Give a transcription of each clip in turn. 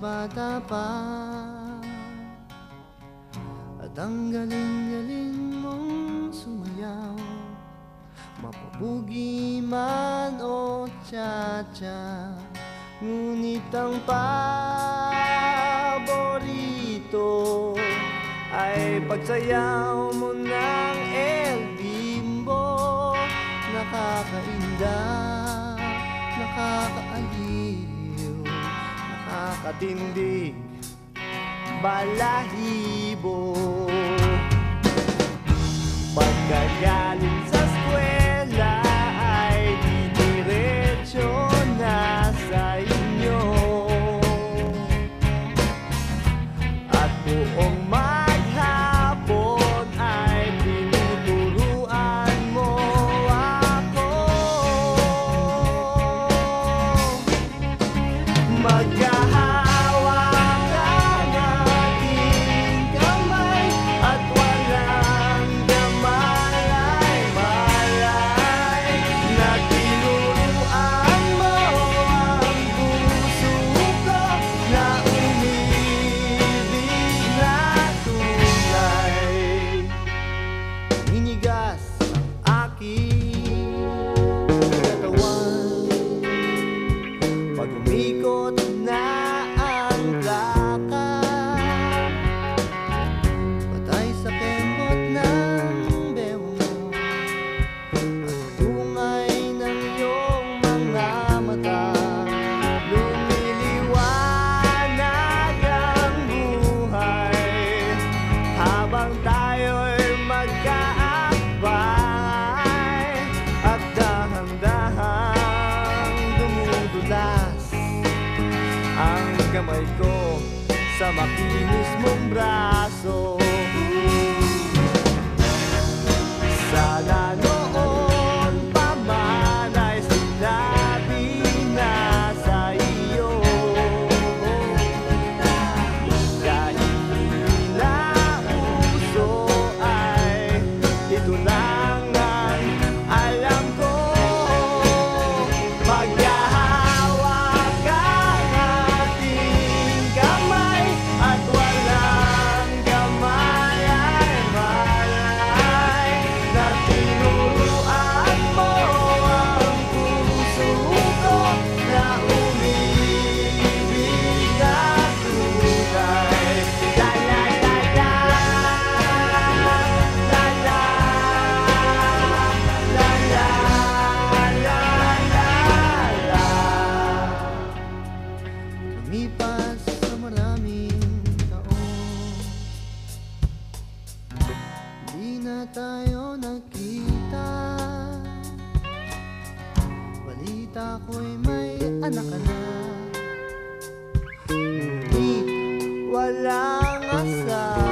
bata pa. At ang galing-galing mong sumayaw Mapabugi man o cha-cha Ngunit ang paborito Ay pagsayaw mo ng katindig balahibo. Pagkagalit buhay ko sa makinis mong braso. nakita. Balita ko'y may anak na. Ngunit walang asawa.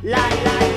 Lie lie.